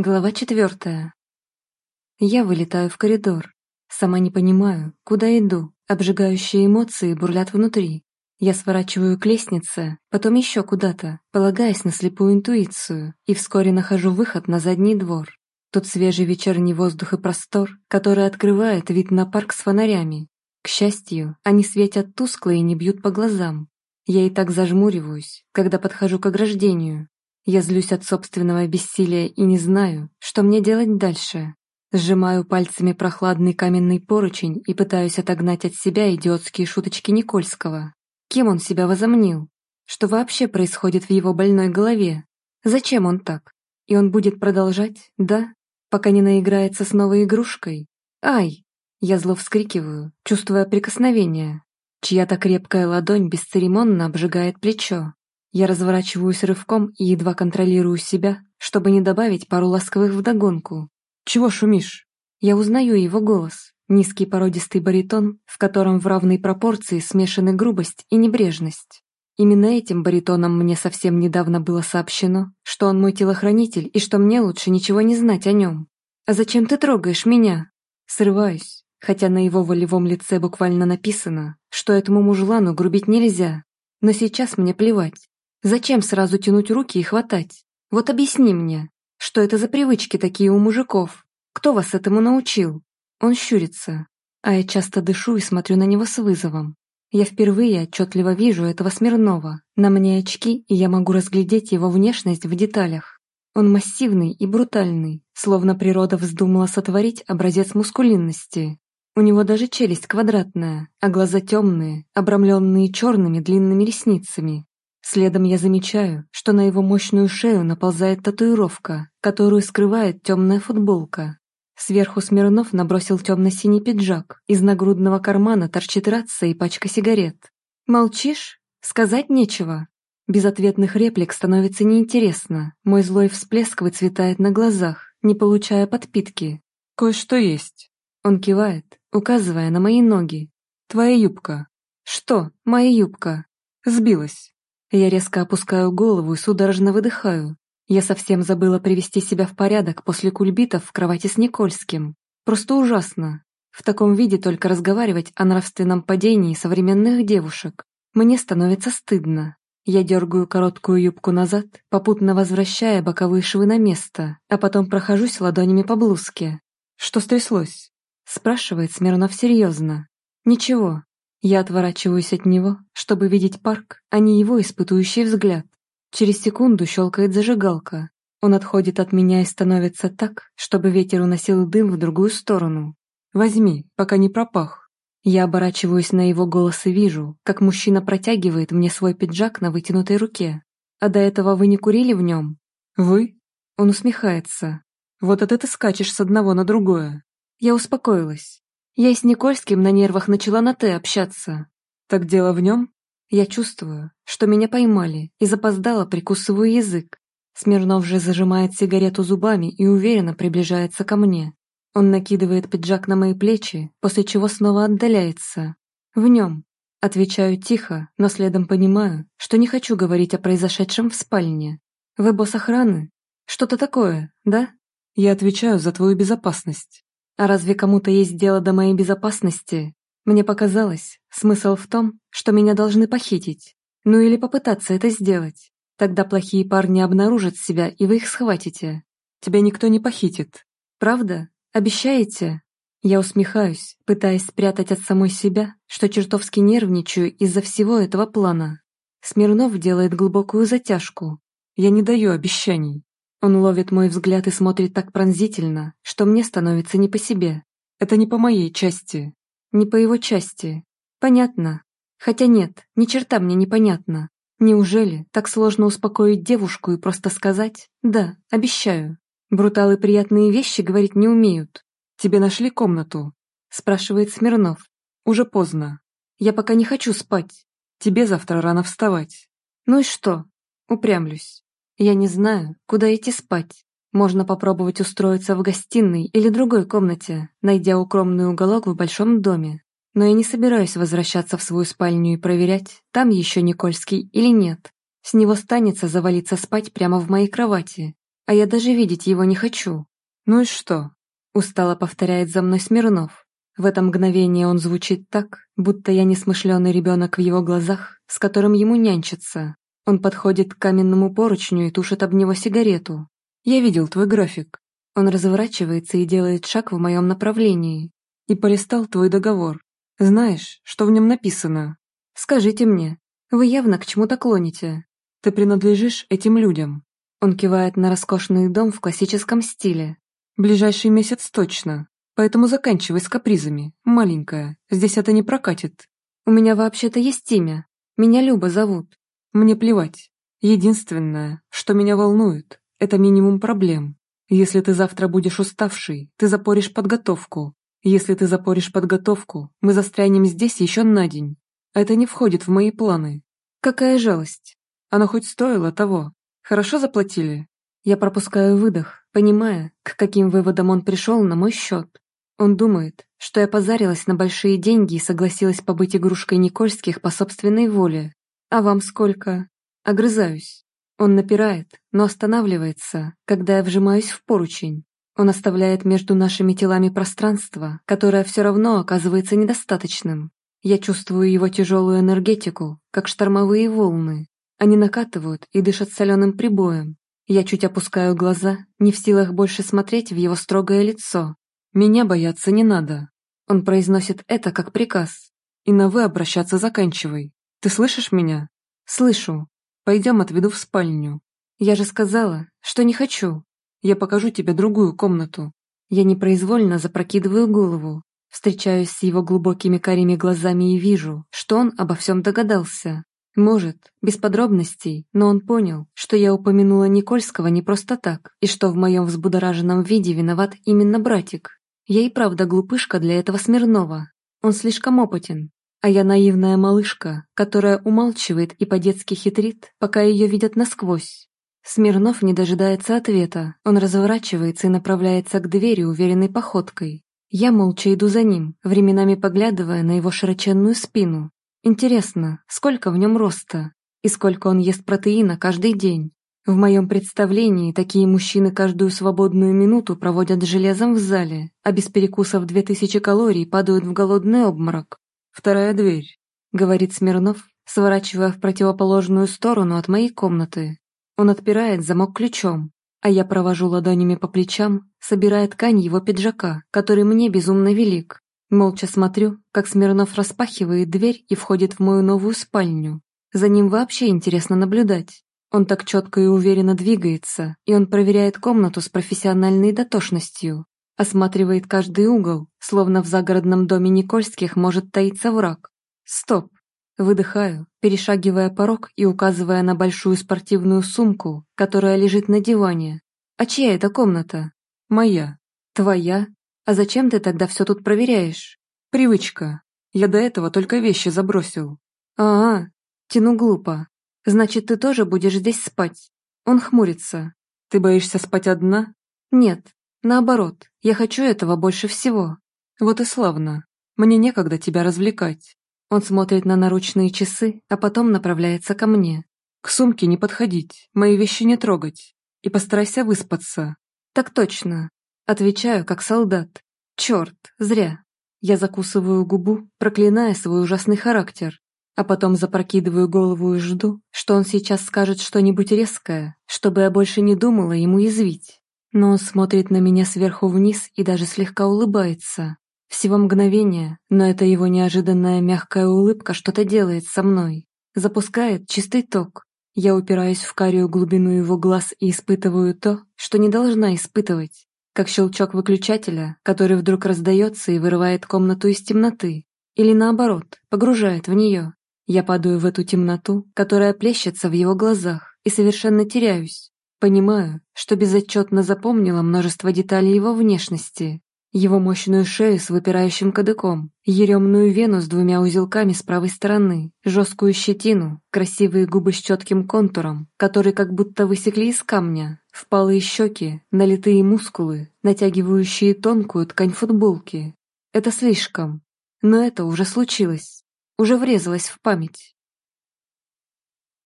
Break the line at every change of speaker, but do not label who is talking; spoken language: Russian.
Глава четвертая. Я вылетаю в коридор. Сама не понимаю, куда иду. Обжигающие эмоции бурлят внутри. Я сворачиваю к лестнице, потом еще куда-то, полагаясь на слепую интуицию, и вскоре нахожу выход на задний двор. Тут свежий вечерний воздух и простор, который открывает вид на парк с фонарями. К счастью, они светят тускло и не бьют по глазам. Я и так зажмуриваюсь, когда подхожу к ограждению, я злюсь от собственного бессилия и не знаю, что мне делать дальше. Сжимаю пальцами прохладный каменный поручень и пытаюсь отогнать от себя идиотские шуточки Никольского. Кем он себя возомнил? Что вообще происходит в его больной голове? Зачем он так? И он будет продолжать, да? Пока не наиграется с новой игрушкой? Ай! Я зло вскрикиваю, чувствуя прикосновение. Чья-то крепкая ладонь бесцеремонно обжигает плечо. Я разворачиваюсь рывком и едва контролирую себя, чтобы не добавить пару ласковых вдогонку. «Чего шумишь?» Я узнаю его голос, низкий породистый баритон, в котором в равной пропорции смешаны грубость и небрежность. Именно этим баритоном мне совсем недавно было сообщено, что он мой телохранитель и что мне лучше ничего не знать о нем. «А зачем ты трогаешь меня?» Срываюсь, хотя на его волевом лице буквально написано, что этому мужлану грубить нельзя. Но сейчас мне плевать. Зачем сразу тянуть руки и хватать? Вот объясни мне, что это за привычки такие у мужиков? Кто вас этому научил? Он щурится, а я часто дышу и смотрю на него с вызовом. Я впервые отчетливо вижу этого Смирнова. На мне очки, и я могу разглядеть его внешность в деталях. Он массивный и брутальный, словно природа вздумала сотворить образец мускулинности. У него даже челюсть квадратная, а глаза темные, обрамленные черными длинными ресницами, Следом я замечаю, что на его мощную шею наползает татуировка, которую скрывает темная футболка. Сверху Смирнов набросил темно-синий пиджак, из нагрудного кармана торчит рация и пачка сигарет. «Молчишь? Сказать нечего?» Без ответных реплик становится неинтересно, мой злой всплеск выцветает на глазах, не получая подпитки.
«Кое-что есть».
Он кивает, указывая на мои ноги.
«Твоя юбка».
«Что, моя юбка?»
«Сбилась».
Я резко опускаю голову и судорожно выдыхаю. Я совсем забыла привести себя в порядок после кульбитов в кровати с Никольским. Просто ужасно. В таком виде только разговаривать о нравственном падении современных девушек. Мне становится стыдно. Я дергаю короткую юбку назад, попутно возвращая боковые швы на место, а потом прохожусь ладонями по блузке.
«Что стряслось?»
спрашивает Смирнов серьезно. «Ничего, я отворачиваюсь от него, чтобы видеть парк, а не его испытующий взгляд. Через секунду щелкает зажигалка. Он отходит от меня и становится так, чтобы ветер уносил дым в другую сторону.
«Возьми, пока не пропах».
Я оборачиваюсь на его голос и вижу, как мужчина протягивает мне свой пиджак на вытянутой руке. «А до этого вы не курили в нем?»
«Вы?»
Он усмехается.
«Вот это ты скачешь с одного на другое».
Я успокоилась. Я с Никольским на нервах начала на «ты» общаться.
Так дело в нем?
Я чувствую, что меня поймали, и запоздало прикусываю язык. Смирнов же зажимает сигарету зубами и уверенно приближается ко мне. Он накидывает пиджак на мои плечи, после чего снова отдаляется. В нем. Отвечаю тихо, но следом понимаю, что не хочу говорить о произошедшем в спальне. Вы босс охраны? Что-то такое, да?
Я отвечаю за твою безопасность.
А разве кому-то есть дело до моей безопасности? Мне показалось, смысл в том, что меня должны похитить. Ну или попытаться это сделать. Тогда плохие парни обнаружат себя, и вы их схватите.
Тебя никто не похитит.
Правда? Обещаете? Я усмехаюсь, пытаясь спрятать от самой себя, что чертовски нервничаю из-за всего этого плана. Смирнов делает глубокую затяжку.
Я не даю обещаний.
Он ловит мой взгляд и смотрит так пронзительно, что мне становится не по себе.
Это не по моей части.
Не по его части. Понятно. Хотя нет, ни черта мне непонятно. Неужели так сложно успокоить девушку и просто сказать «да, обещаю». Бруталы приятные вещи говорить не умеют.
«Тебе нашли комнату?»
спрашивает Смирнов.
«Уже поздно.
Я пока не хочу спать.
Тебе завтра рано вставать».
Ну и что? Упрямлюсь. Я не знаю, куда идти спать. Можно попробовать устроиться в гостиной или другой комнате, найдя укромный уголок в большом доме. Но я не собираюсь возвращаться в свою спальню и проверять, там еще Никольский или нет. С него станется завалиться спать прямо в моей кровати. а я даже видеть его не хочу.
Ну и что?
Устало повторяет за мной Смирнов. В это мгновение он звучит так, будто я несмышленый ребенок в его глазах, с которым ему нянчится. Он подходит к каменному поручню и тушит об него сигарету.
Я видел твой график.
Он разворачивается и делает шаг в моем направлении.
И полистал твой договор. Знаешь, что в нем написано?
Скажите мне, вы явно к чему-то клоните.
Ты принадлежишь этим людям.
Он кивает на роскошный дом в классическом стиле.
Ближайший месяц точно. Поэтому заканчивай с капризами, маленькая. Здесь это не прокатит.
У меня вообще-то есть имя. Меня Люба зовут.
Мне плевать. Единственное, что меня волнует, это минимум проблем. Если ты завтра будешь уставший, ты запоришь подготовку. Если ты запоришь подготовку, мы застрянем здесь еще на день. Это не входит в мои планы.
Какая жалость.
Оно хоть стоило того. Хорошо заплатили?
Я пропускаю выдох, понимая, к каким выводам он пришел на мой счет. Он думает, что я позарилась на большие деньги и согласилась побыть игрушкой Никольских по собственной воле. А вам сколько? Огрызаюсь. Он напирает, но останавливается, когда я вжимаюсь в поручень. Он оставляет между нашими телами пространство, которое все равно оказывается недостаточным. Я чувствую его тяжелую энергетику, как штормовые волны, они накатывают и дышат соленым прибоем. Я чуть опускаю глаза, не в силах больше смотреть в его строгое лицо.
«Меня бояться не надо».
Он произносит это как приказ.
«И на «вы» обращаться заканчивай. Ты слышишь меня?»
«Слышу.
Пойдем отведу в спальню».
«Я же сказала, что не хочу.
Я покажу тебе другую комнату».
Я непроизвольно запрокидываю голову, встречаюсь с его глубокими карими глазами и вижу, что он обо всем догадался. Может, без подробностей, но он понял, что я упомянула Никольского не просто так, и что в моем взбудораженном виде виноват именно братик. Я и правда глупышка для этого Смирнова. Он слишком опытен, а я наивная малышка, которая умалчивает и по-детски хитрит, пока ее видят насквозь. Смирнов не дожидается ответа, он разворачивается и направляется к двери уверенной походкой. Я молча иду за ним, временами поглядывая на его широченную спину, Интересно, сколько в нем роста? И сколько он ест протеина каждый день? В моем представлении такие мужчины каждую свободную минуту проводят железом в зале, а без перекусов 2000 калорий падают в голодный обморок. «Вторая дверь», — говорит Смирнов, сворачивая в противоположную сторону от моей комнаты. Он отпирает замок ключом, а я провожу ладонями по плечам, собирая ткань его пиджака, который мне безумно велик. Молча смотрю, как Смирнов распахивает дверь и входит в мою новую спальню. За ним вообще интересно наблюдать. Он так четко и уверенно двигается, и он проверяет комнату с профессиональной дотошностью. Осматривает каждый угол, словно в загородном доме Никольских может таиться враг. Стоп. Выдыхаю, перешагивая порог и указывая на большую спортивную сумку, которая лежит на диване. А чья это комната?
Моя.
Твоя? А зачем ты тогда все тут проверяешь?
Привычка. Я до этого только вещи забросил.
А, -а тяну глупо. Значит, ты тоже будешь здесь спать? Он хмурится.
Ты боишься спать одна?
Нет, наоборот, я хочу этого больше всего.
Вот и славно. Мне некогда тебя развлекать.
Он смотрит на наручные часы, а потом направляется ко мне.
К сумке не подходить, мои вещи не трогать. И постарайся выспаться.
Так точно. Отвечаю, как солдат. Черт, зря. Я закусываю губу, проклиная свой ужасный характер, а потом запрокидываю голову и жду, что он сейчас скажет что-нибудь резкое, чтобы я больше не думала ему язвить. Но он смотрит на меня сверху вниз и даже слегка улыбается. Всего мгновение, но это его неожиданная мягкая улыбка что-то делает со мной. Запускает чистый ток. Я упираюсь в карию глубину его глаз и испытываю то, что не должна испытывать как щелчок выключателя, который вдруг раздается и вырывает комнату из темноты, или наоборот, погружает в нее. Я падаю в эту темноту, которая плещется в его глазах, и совершенно теряюсь. Понимаю, что безотчетно запомнила множество деталей его внешности, его мощную шею с выпирающим кадыком, еремную вену с двумя узелками с правой стороны, жесткую щетину, красивые губы с четким контуром, которые как будто высекли из камня, впалые щеки, налитые мускулы, натягивающие тонкую ткань футболки. Это слишком. Но это уже случилось, уже врезалось в память.